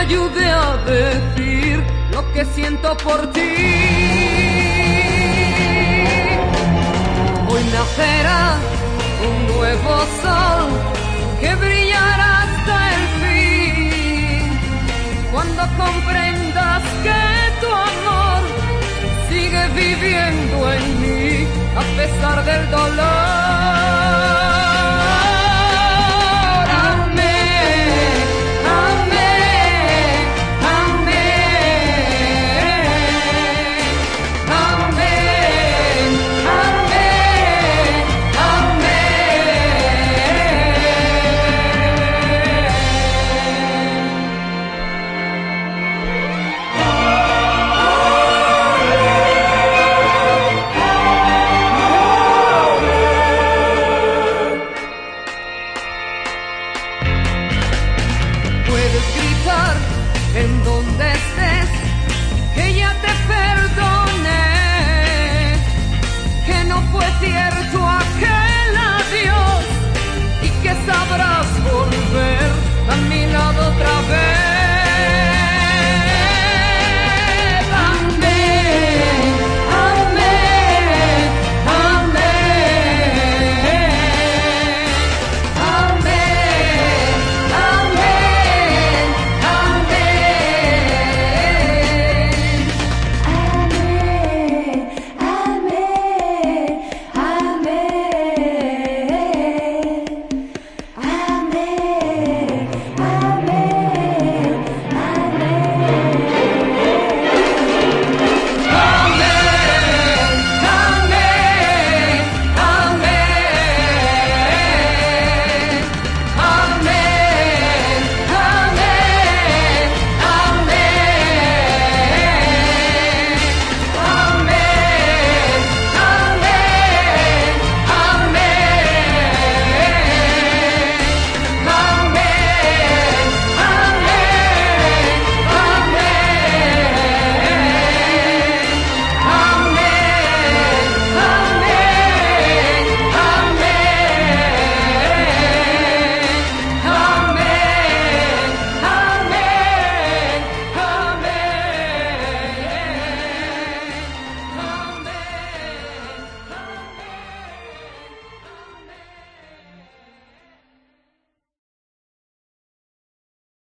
ayude a decir lo que siento por ti. Hoy nacerá un nuevo sol que brillará hasta el fin cuando comprendas que tu amor sigue viviendo en mí a pesar del dolor. en donde estés.